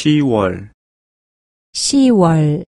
10월. 10월.